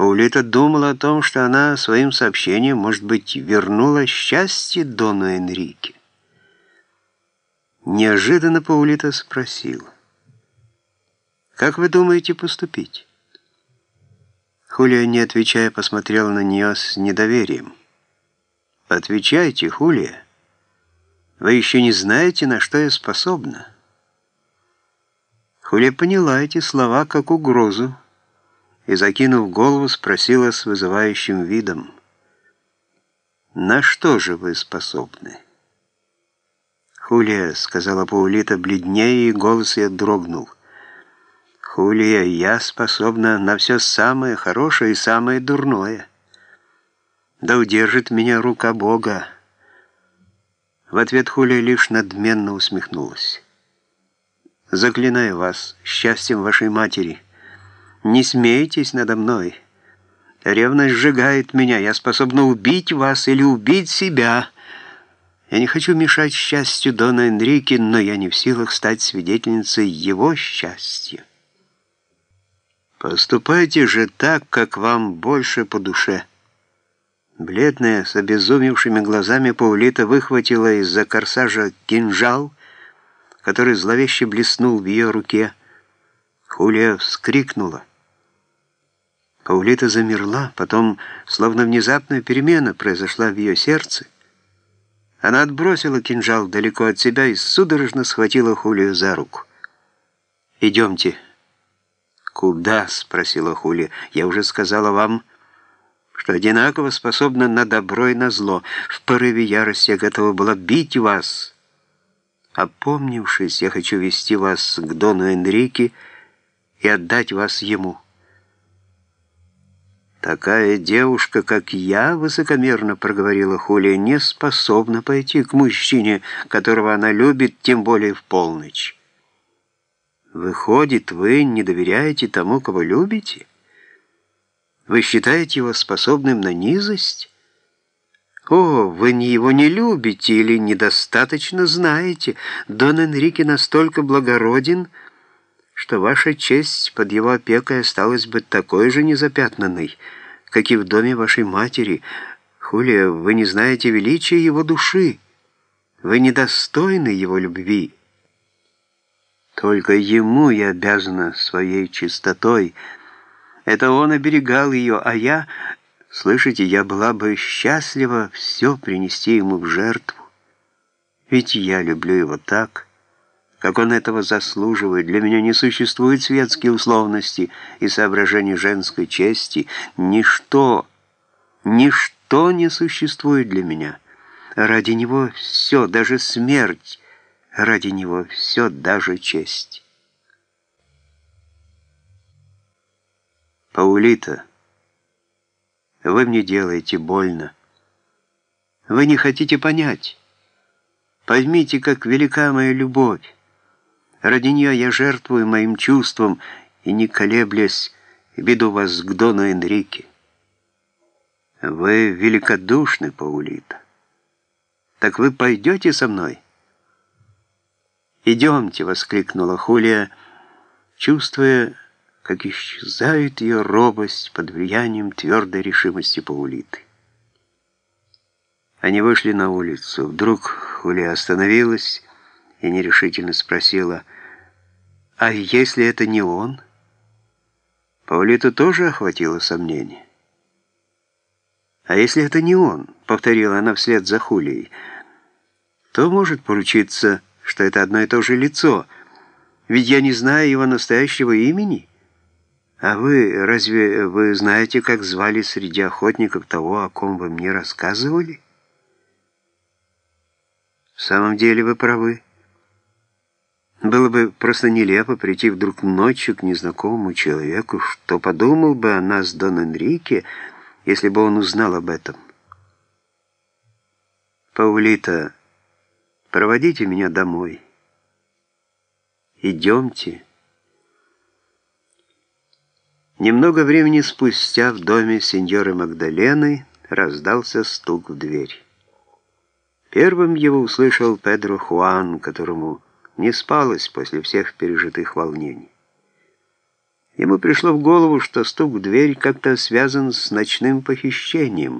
Паулита думала о том, что она своим сообщением, может быть, вернула счастье Дону Энрике. Неожиданно Паулита спросила, «Как вы думаете поступить?» Хулия, не отвечая, посмотрел на нее с недоверием. «Отвечайте, Хулия. Вы еще не знаете, на что я способна». Хулия поняла эти слова как угрозу и, закинув голову, спросила с вызывающим видом, «На что же вы способны?» «Хулия», — сказала Паулита бледнее, и голос ее дрогнул. «Хулия, я способна на все самое хорошее и самое дурное. Да удержит меня рука Бога». В ответ Хулия лишь надменно усмехнулась. «Заклинаю вас счастьем вашей матери». Не смейтесь надо мной. Ревность сжигает меня. Я способна убить вас или убить себя. Я не хочу мешать счастью Дона Энрике, но я не в силах стать свидетельницей его счастья. Поступайте же так, как вам больше по душе. Бледная, с обезумевшими глазами Паулита выхватила из-за корсажа кинжал, который зловеще блеснул в ее руке. Хулия вскрикнула. Паулита замерла, потом, словно внезапная перемена произошла в ее сердце. Она отбросила кинжал далеко от себя и судорожно схватила Хулию за руку. «Идемте». «Куда?» — спросила Хулия. «Я уже сказала вам, что одинаково способна на добро и на зло. В порыве ярости я готова была бить вас. Опомнившись, я хочу вести вас к Дону Энрике и отдать вас ему». «Такая девушка, как я, — высокомерно проговорила Хулия, — не способна пойти к мужчине, которого она любит, тем более в полночь. Выходит, вы не доверяете тому, кого любите? Вы считаете его способным на низость? О, вы не его не любите или недостаточно знаете. Дон Энрике настолько благороден, — что ваша честь под его опекой осталась бы такой же незапятнанной, как и в доме вашей матери. Хулия, вы не знаете величия его души. Вы недостойны его любви. Только ему я обязана своей чистотой. Это он оберегал ее, а я... Слышите, я была бы счастлива все принести ему в жертву. Ведь я люблю его так как он этого заслуживает. Для меня не существует светские условности и соображений женской чести. Ничто, ничто не существует для меня. Ради него все, даже смерть, ради него все, даже честь. Паулита, вы мне делаете больно. Вы не хотите понять. Поймите, как велика моя любовь. Ради нее я жертвую моим чувством и, не колеблясь, веду вас к Дону Энрике. Вы великодушны, Паулита. Так вы пойдете со мной? «Идемте!» — воскликнула Хулия, чувствуя, как исчезает ее робость под влиянием твердой решимости Паулиты. Они вышли на улицу. Вдруг Хулия остановилась и нерешительно спросила, «А если это не он?» Паулиту тоже охватило сомнение. «А если это не он?» — повторила она вслед за Хулией. «То может поручиться, что это одно и то же лицо, ведь я не знаю его настоящего имени. А вы, разве вы знаете, как звали среди охотников того, о ком вы мне рассказывали?» «В самом деле вы правы». Было бы просто нелепо прийти вдруг ночью к незнакомому человеку, что подумал бы о нас Дон Энрике, если бы он узнал об этом. Паулита, проводите меня домой. Идемте. Немного времени спустя в доме сеньоры Магдалены раздался стук в дверь. Первым его услышал Педро Хуан, которому не спалось после всех пережитых волнений. Ему пришло в голову, что стук в дверь как-то связан с ночным похищением.